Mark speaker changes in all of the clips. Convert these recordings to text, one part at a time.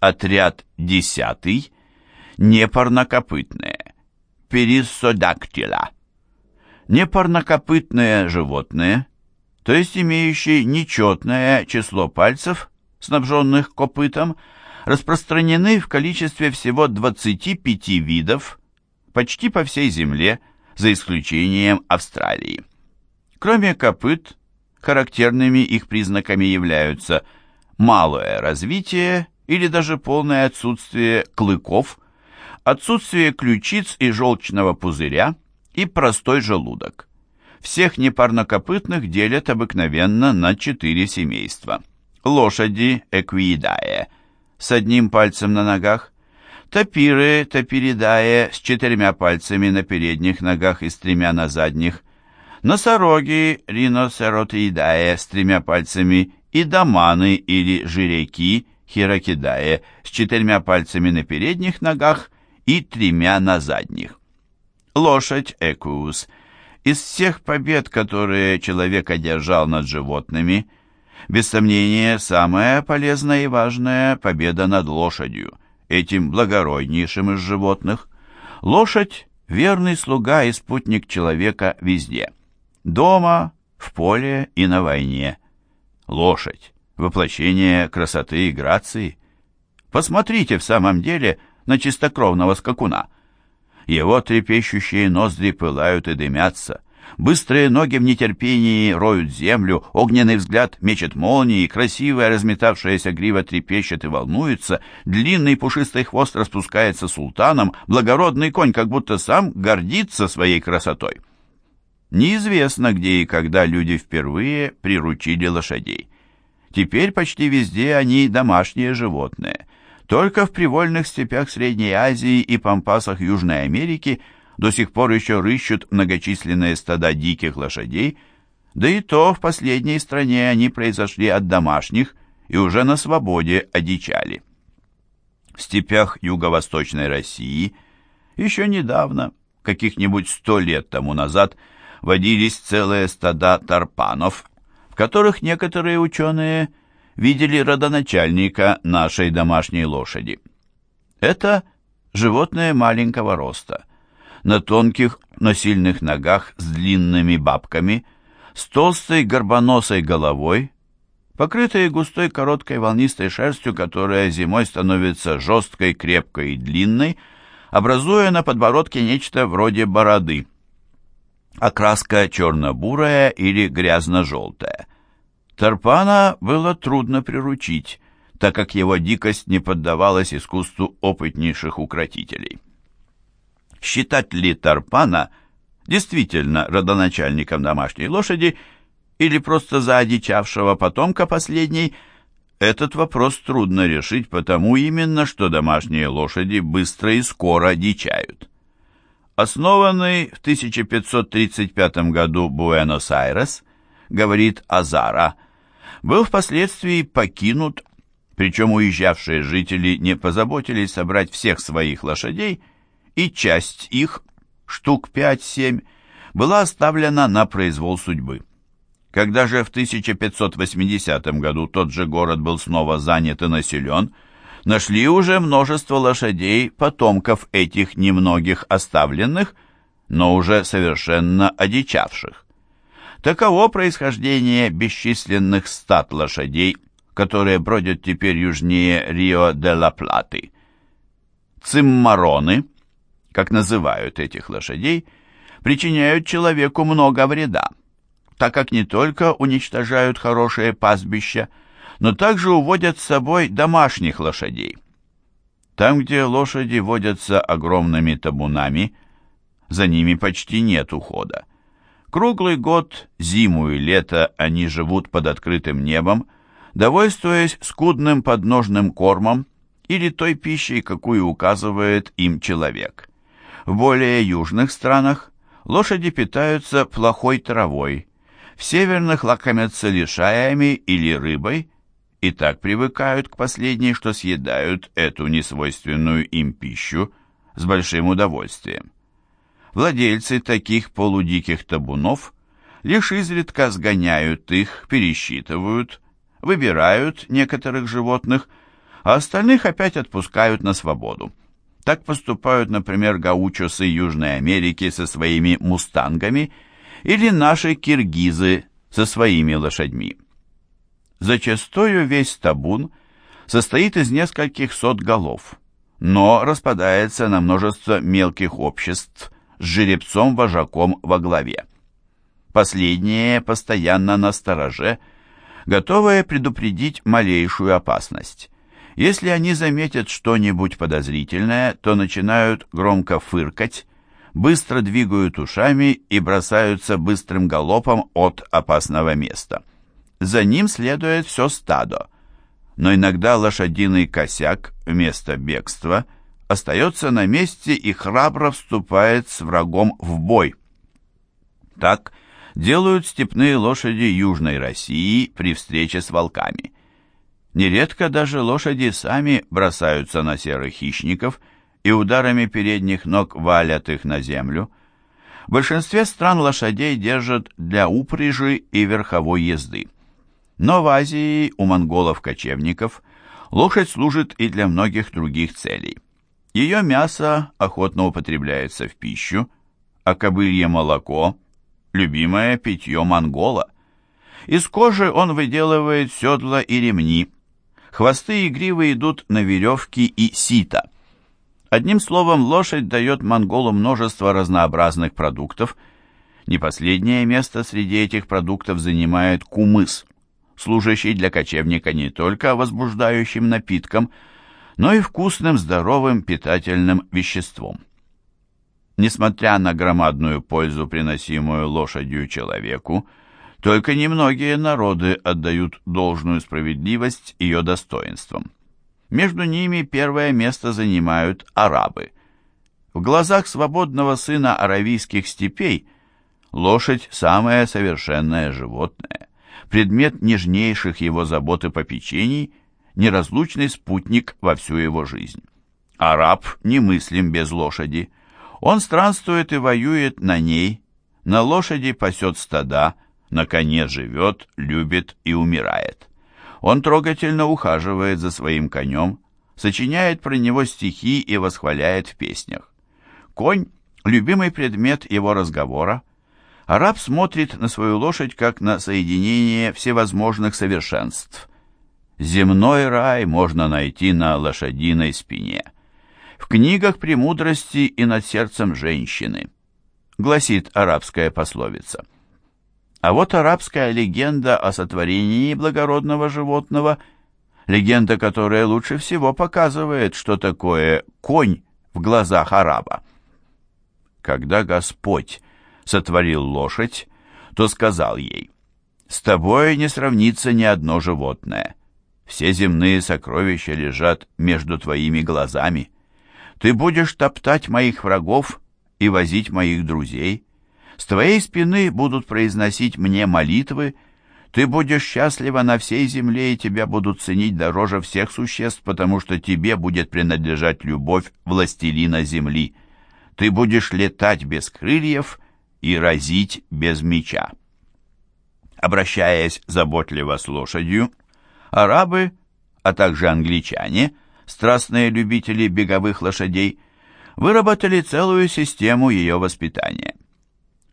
Speaker 1: Отряд 10. Непарнокопытные. Периссодактила. Непарнокопытные животные, то есть имеющие нечетное число пальцев, снабженных копытом, распространены в количестве всего 25 видов почти по всей Земле, за исключением Австралии. Кроме копыт, характерными их признаками являются малое развитие или даже полное отсутствие клыков, отсутствие ключиц и желчного пузыря и простой желудок. Всех непарнокопытных делят обыкновенно на четыре семейства. Лошади эквиидае с одним пальцем на ногах, тапиры тапиридае с четырьмя пальцами на передних ногах и с тремя на задних, носороги риносеротиидае с тремя пальцами и доманы или жиреки хирокидае с четырьмя пальцами на передних ногах и тремя на задних. Лошадь Экуус. Из всех побед, которые человек одержал над животными, без сомнения, самая полезная и важная победа над лошадью, этим благороднейшим из животных. Лошадь — верный слуга и спутник человека везде. Дома, в поле и на войне. Лошадь — воплощение красоты и грации. Посмотрите в самом деле на чистокровного скакуна. Его трепещущие ноздри пылают и дымятся. Быстрые ноги в нетерпении роют землю, огненный взгляд мечет молнии, красивая разметавшаяся грива трепещет и волнуется, длинный пушистый хвост распускается султаном, благородный конь как будто сам гордится своей красотой. Неизвестно, где и когда люди впервые приручили лошадей. Теперь почти везде они домашние животные. Только в привольных степях Средней Азии и пампасах Южной Америки до сих пор еще рыщут многочисленные стада диких лошадей, да и то в последней стране они произошли от домашних и уже на свободе одичали. В степях юго-восточной России еще недавно, каких-нибудь сто лет тому назад, водились целые стада тарпанов, которых некоторые ученые видели родоначальника нашей домашней лошади. Это животное маленького роста, на тонких, но сильных ногах с длинными бабками, с толстой горбоносой головой, покрытые густой короткой волнистой шерстью, которая зимой становится жесткой, крепкой и длинной, образуя на подбородке нечто вроде бороды. Окраска черно-бурая или грязно-желтая. Тарпана было трудно приручить, так как его дикость не поддавалась искусству опытнейших укротителей. Считать ли Тарпана действительно родоначальником домашней лошади или просто за одичавшего потомка последней, этот вопрос трудно решить, потому именно, что домашние лошади быстро и скоро дичают. Основанный в 1535 году Буэнос-Айрес, говорит Азара, был впоследствии покинут, причем уезжавшие жители не позаботились собрать всех своих лошадей, и часть их, штук 5-7, была оставлена на произвол судьбы. Когда же в 1580 году тот же город был снова занят и населен, нашли уже множество лошадей, потомков этих немногих оставленных, но уже совершенно одичавших. Таково происхождение бесчисленных стад лошадей, которые бродят теперь южнее Рио-де-ла-Платы. Циммароны, как называют этих лошадей, причиняют человеку много вреда, так как не только уничтожают хорошее пастбища, но также уводят с собой домашних лошадей. Там, где лошади водятся огромными табунами, за ними почти нет ухода. Круглый год, зиму и лето они живут под открытым небом, довольствуясь скудным подножным кормом или той пищей, какую указывает им человек. В более южных странах лошади питаются плохой травой, в северных лакомятся лишаями или рыбой, и так привыкают к последней, что съедают эту несвойственную им пищу с большим удовольствием. Владельцы таких полудиких табунов лишь изредка сгоняют их, пересчитывают, выбирают некоторых животных, а остальных опять отпускают на свободу. Так поступают, например, гаучосы Южной Америки со своими мустангами или наши киргизы со своими лошадьми. Зачастую весь табун состоит из нескольких сот голов, но распадается на множество мелких обществ с жеребцом-вожаком во главе. Последние постоянно на стороже, готовые предупредить малейшую опасность. Если они заметят что-нибудь подозрительное, то начинают громко фыркать, быстро двигают ушами и бросаются быстрым галопом от опасного места. За ним следует все стадо, но иногда лошадиный косяк вместо бегства остается на месте и храбро вступает с врагом в бой. Так делают степные лошади Южной России при встрече с волками. Нередко даже лошади сами бросаются на серых хищников и ударами передних ног валят их на землю. В большинстве стран лошадей держат для упряжи и верховой езды. Но в Азии у монголов-кочевников лошадь служит и для многих других целей. Ее мясо охотно употребляется в пищу, а кобылье молоко – любимое питье монгола. Из кожи он выделывает седла и ремни – Хвосты и гривы идут на веревки и сито. Одним словом, лошадь дает монголу множество разнообразных продуктов. Не последнее место среди этих продуктов занимает кумыс, служащий для кочевника не только возбуждающим напитком, но и вкусным, здоровым, питательным веществом. Несмотря на громадную пользу, приносимую лошадью человеку, только немногие народы отдают должную справедливость ее достоинствам. Между ними первое место занимают арабы. В глазах свободного сына аравийских степей лошадь – самое совершенное животное, предмет нежнейших его забот и попечений, неразлучный спутник во всю его жизнь. Араб немыслим без лошади. Он странствует и воюет на ней, на лошади пасет стада – на коне живет, любит и умирает. Он трогательно ухаживает за своим конем, сочиняет про него стихи и восхваляет в песнях. Конь – любимый предмет его разговора. Араб смотрит на свою лошадь как на соединение всевозможных совершенств. Земной рай можно найти на лошадиной спине. В книгах премудрости и над сердцем женщины, гласит арабская пословица – а вот арабская легенда о сотворении благородного животного, легенда, которая лучше всего показывает, что такое конь в глазах араба. Когда Господь сотворил лошадь, то сказал ей, «С тобой не сравнится ни одно животное. Все земные сокровища лежат между твоими глазами. Ты будешь топтать моих врагов и возить моих друзей» С твоей спины будут произносить мне молитвы, ты будешь счастлива на всей земле, и тебя будут ценить дороже всех существ, потому что тебе будет принадлежать любовь властелина земли. Ты будешь летать без крыльев и разить без меча. Обращаясь заботливо с лошадью, арабы, а также англичане, страстные любители беговых лошадей, выработали целую систему ее воспитания.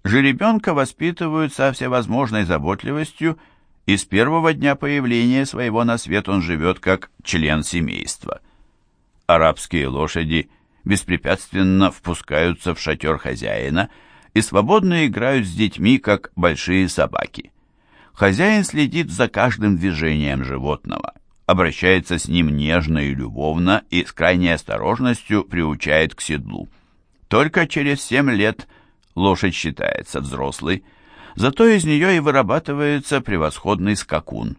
Speaker 1: Жеребенка воспитывают со всевозможной заботливостью, и с первого дня появления своего на свет он живет как член семейства. Арабские лошади беспрепятственно впускаются в шатер хозяина и свободно играют с детьми, как большие собаки. Хозяин следит за каждым движением животного, обращается с ним нежно и любовно и с крайней осторожностью приучает к седлу. Только через семь лет – лошадь считается взрослой, зато из нее и вырабатывается превосходный скакун.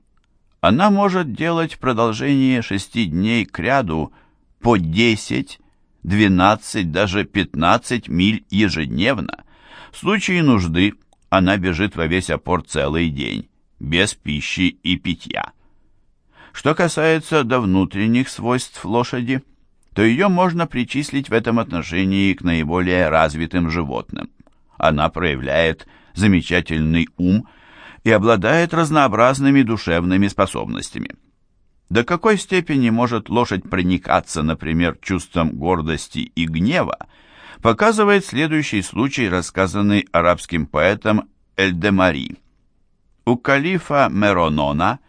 Speaker 1: Она может делать в продолжении шести дней к ряду по 10, 12, даже 15 миль ежедневно. В случае нужды она бежит во весь опор целый день, без пищи и питья. Что касается до внутренних свойств лошади, то ее можно причислить в этом отношении к наиболее развитым животным. Она проявляет замечательный ум и обладает разнообразными душевными способностями. До какой степени может лошадь проникаться, например, чувством гордости и гнева, показывает следующий случай, рассказанный арабским поэтом Эльдемари. У калифа Меронона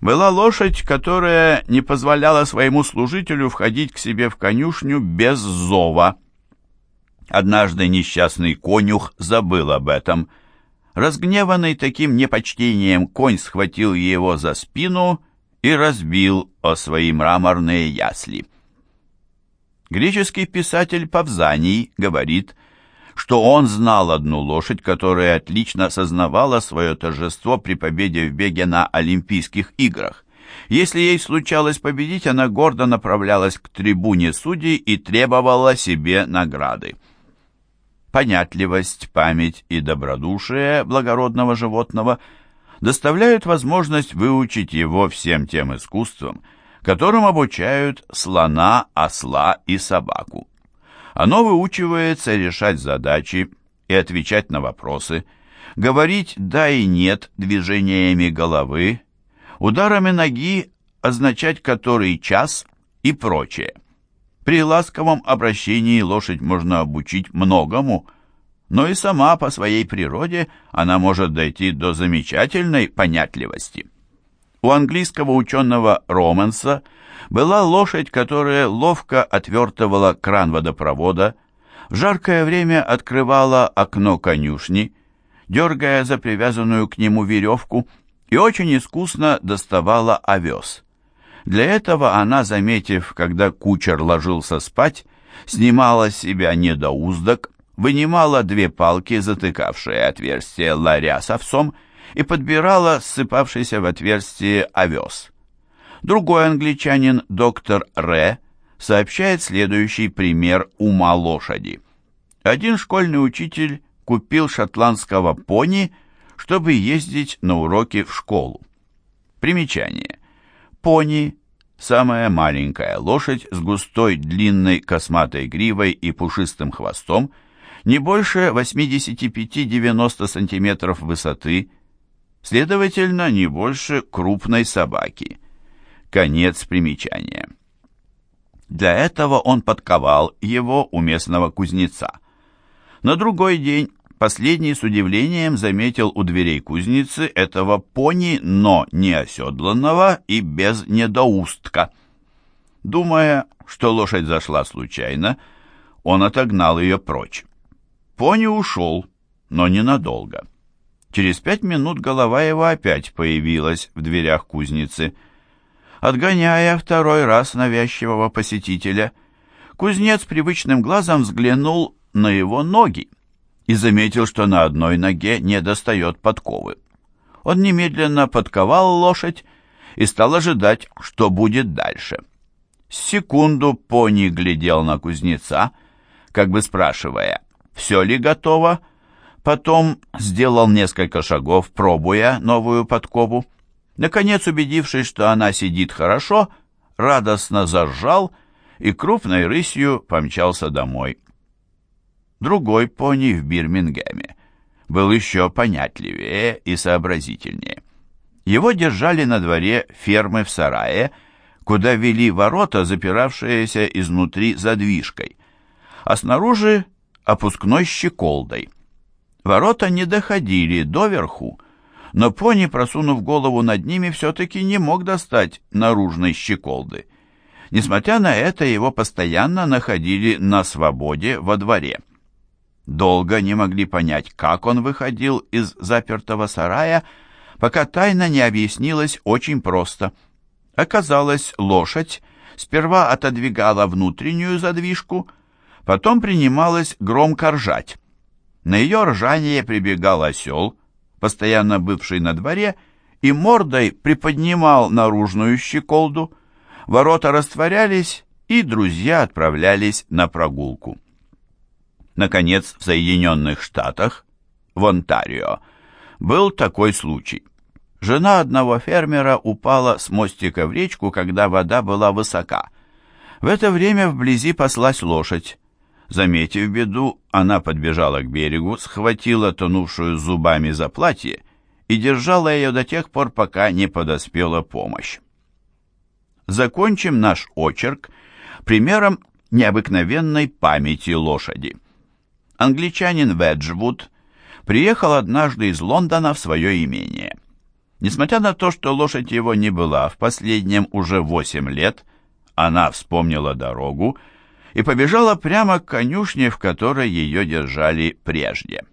Speaker 1: была лошадь, которая не позволяла своему служителю входить к себе в конюшню без зова. Однажды несчастный конюх забыл об этом. Разгневанный таким непочтением, конь схватил его за спину и разбил о свои мраморные ясли. Греческий писатель Павзаний говорит, что он знал одну лошадь, которая отлично сознавала свое торжество при победе в беге на Олимпийских играх. Если ей случалось победить, она гордо направлялась к трибуне судей и требовала себе награды. Понятливость, память и добродушие благородного животного доставляют возможность выучить его всем тем искусствам, которым обучают слона, осла и собаку. Оно выучивается решать задачи и отвечать на вопросы, говорить «да» и «нет» движениями головы, ударами ноги означать «который час» и прочее. При ласковом обращении лошадь можно обучить многому, но и сама по своей природе она может дойти до замечательной понятливости. У английского ученого Романса была лошадь, которая ловко отвертывала кран водопровода, в жаркое время открывала окно конюшни, дергая за привязанную к нему веревку, и очень искусно доставала овес. Для этого она, заметив, когда кучер ложился спать, снимала с себя недоуздок, вынимала две палки, затыкавшие отверстие ларя с овсом, и подбирала ссыпавшийся в отверстие овес. Другой англичанин, доктор Ре, сообщает следующий пример ума лошади. Один школьный учитель купил шотландского пони, чтобы ездить на уроки в школу. Примечание. Пони – самая маленькая лошадь с густой длинной косматой гривой и пушистым хвостом, не больше 85-90 см высоты, следовательно, не больше крупной собаки. Конец примечания. Для этого он подковал его у местного кузнеца. На другой день последний с удивлением заметил у дверей кузницы этого пони, но не оседланного и без недоустка. Думая, что лошадь зашла случайно, он отогнал ее прочь. Пони ушел, но ненадолго. Через пять минут голова его опять появилась в дверях кузницы. Отгоняя второй раз навязчивого посетителя, кузнец привычным глазом взглянул на его ноги и заметил, что на одной ноге не достает подковы. Он немедленно подковал лошадь и стал ожидать, что будет дальше. Секунду пони глядел на кузнеца, как бы спрашивая, все ли готово, Потом сделал несколько шагов, пробуя новую подкову. Наконец, убедившись, что она сидит хорошо, радостно зажал и крупной рысью помчался домой. Другой пони в Бирмингеме был еще понятливее и сообразительнее. Его держали на дворе фермы в сарае, куда вели ворота, запиравшиеся изнутри задвижкой, а снаружи опускной щеколдой. Ворота не доходили доверху, но пони, просунув голову над ними, все-таки не мог достать наружной щеколды. Несмотря на это, его постоянно находили на свободе во дворе. Долго не могли понять, как он выходил из запертого сарая, пока тайна не объяснилась очень просто. Оказалось, лошадь сперва отодвигала внутреннюю задвижку, потом принималась громко ржать. На ее ржание прибегал осел, постоянно бывший на дворе, и мордой приподнимал наружную щеколду. Ворота растворялись, и друзья отправлялись на прогулку. Наконец, в Соединенных Штатах, в Онтарио, был такой случай. Жена одного фермера упала с мостика в речку, когда вода была высока. В это время вблизи паслась лошадь. Заметив беду, она подбежала к берегу, схватила тонувшую зубами за платье и держала ее до тех пор, пока не подоспела помощь. закончим наш очерк примером необыкновенной памяти лошади. Англичанин Веджвуд приехал однажды из Лондона в свое имение. Несмотря на то, что лошадь его не была в последнем уже восемь лет, она вспомнила дорогу и побежала прямо к конюшне, в которой ее держали прежде.